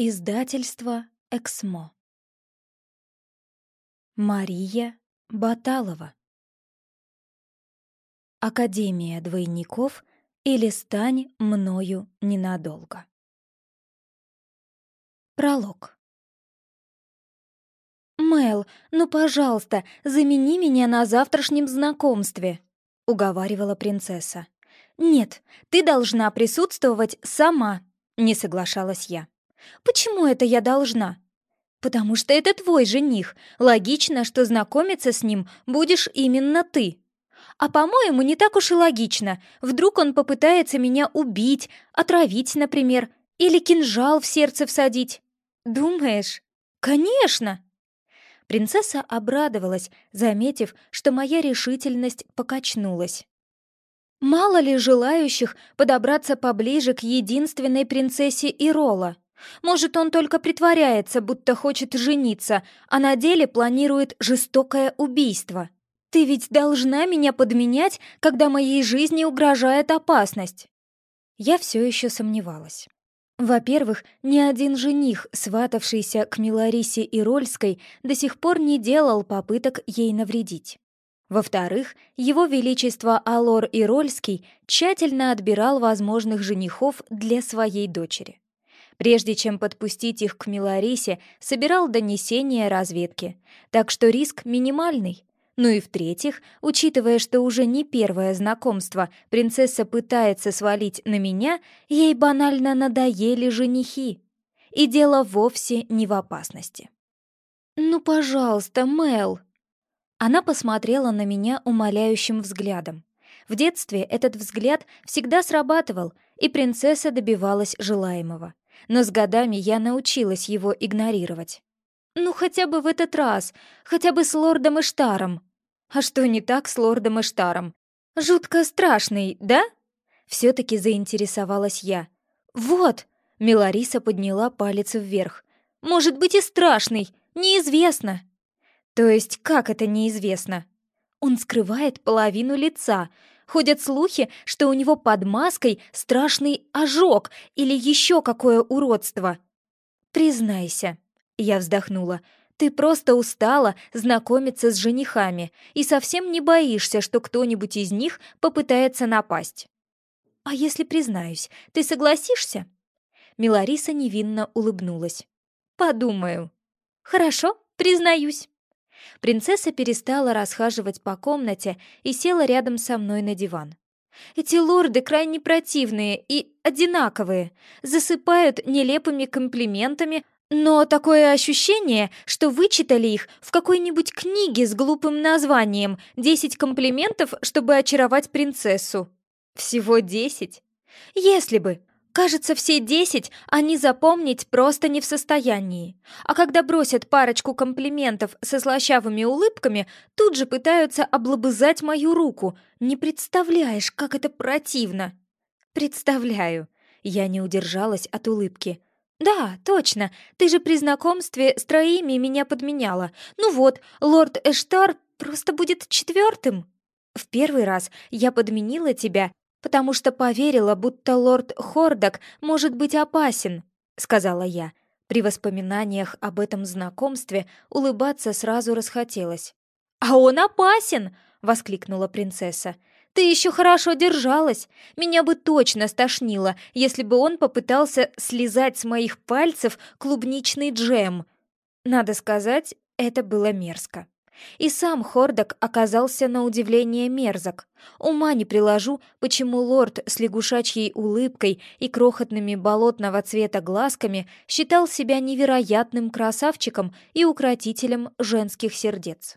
Издательство «Эксмо». Мария Баталова. Академия двойников или стань мною ненадолго. Пролог. «Мэл, ну, пожалуйста, замени меня на завтрашнем знакомстве», — уговаривала принцесса. «Нет, ты должна присутствовать сама», — не соглашалась я. Почему это я должна? Потому что это твой жених. Логично, что знакомиться с ним будешь именно ты. А по-моему, не так уж и логично. Вдруг он попытается меня убить, отравить, например, или кинжал в сердце всадить. Думаешь? Конечно! Принцесса обрадовалась, заметив, что моя решительность покачнулась. Мало ли желающих подобраться поближе к единственной принцессе Ирола. Может, он только притворяется, будто хочет жениться, а на деле планирует жестокое убийство. Ты ведь должна меня подменять, когда моей жизни угрожает опасность. Я все еще сомневалась. Во-первых, ни один жених, сватавшийся к Миларисе Ирольской, до сих пор не делал попыток ей навредить. Во-вторых, его величество Алор Ирольский тщательно отбирал возможных женихов для своей дочери. Прежде чем подпустить их к Миларисе, собирал донесения разведки, так что риск минимальный. Ну и в-третьих, учитывая, что уже не первое знакомство принцесса пытается свалить на меня, ей банально надоели женихи. И дело вовсе не в опасности. «Ну, пожалуйста, Мел!» Она посмотрела на меня умоляющим взглядом. В детстве этот взгляд всегда срабатывал, и принцесса добивалась желаемого но с годами я научилась его игнорировать. Ну, хотя бы в этот раз, хотя бы с лордом Эштаром. А что не так с лордом Эштаром? Жутко страшный, да? Все-таки заинтересовалась я. Вот! Милариса подняла палец вверх. Может быть и страшный, неизвестно. То есть как это неизвестно? Он скрывает половину лица, Ходят слухи, что у него под маской страшный ожог или еще какое уродство. «Признайся», — я вздохнула, — «ты просто устала знакомиться с женихами и совсем не боишься, что кто-нибудь из них попытается напасть». «А если признаюсь, ты согласишься?» Милариса невинно улыбнулась. «Подумаю». «Хорошо, признаюсь». Принцесса перестала расхаживать по комнате и села рядом со мной на диван. Эти лорды крайне противные и одинаковые, засыпают нелепыми комплиментами, но такое ощущение, что вычитали их в какой-нибудь книге с глупым названием «Десять комплиментов, чтобы очаровать принцессу». Всего десять? Если бы, Кажется, все десять они запомнить просто не в состоянии. А когда бросят парочку комплиментов со слащавыми улыбками, тут же пытаются облобызать мою руку. Не представляешь, как это противно. Представляю. Я не удержалась от улыбки. «Да, точно, ты же при знакомстве с троими меня подменяла. Ну вот, лорд Эштар просто будет четвертым. В первый раз я подменила тебя потому что поверила, будто лорд Хордок может быть опасен», — сказала я. При воспоминаниях об этом знакомстве улыбаться сразу расхотелось. «А он опасен!» — воскликнула принцесса. «Ты еще хорошо держалась. Меня бы точно стошнило, если бы он попытался слезать с моих пальцев клубничный джем». Надо сказать, это было мерзко. И сам Хордок оказался на удивление мерзок. Ума не приложу, почему лорд с лягушачьей улыбкой и крохотными болотного цвета глазками считал себя невероятным красавчиком и укротителем женских сердец.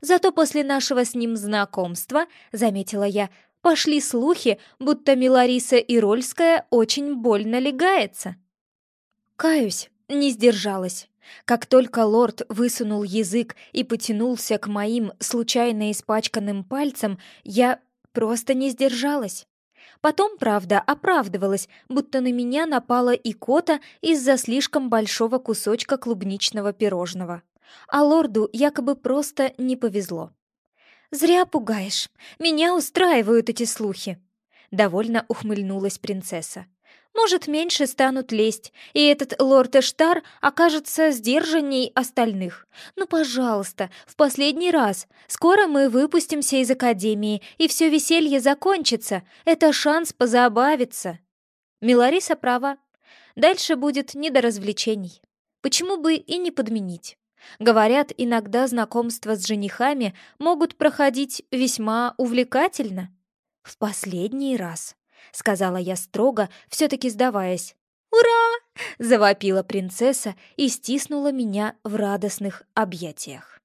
Зато после нашего с ним знакомства, заметила я, пошли слухи, будто Милариса Ирольская очень больно легается. Каюсь, не сдержалась. Как только лорд высунул язык и потянулся к моим случайно испачканным пальцам, я просто не сдержалась. Потом, правда, оправдывалась, будто на меня напала икота из-за слишком большого кусочка клубничного пирожного. А лорду якобы просто не повезло. «Зря пугаешь. Меня устраивают эти слухи», — довольно ухмыльнулась принцесса. Может, меньше станут лезть, и этот лорд Эштар окажется сдержанней остальных. Ну, пожалуйста, в последний раз. Скоро мы выпустимся из академии, и все веселье закончится. Это шанс позабавиться. Милариса права. Дальше будет не до развлечений. Почему бы и не подменить? Говорят, иногда знакомства с женихами могут проходить весьма увлекательно. В последний раз. — сказала я строго, все-таки сдаваясь. «Ура!» — завопила принцесса и стиснула меня в радостных объятиях.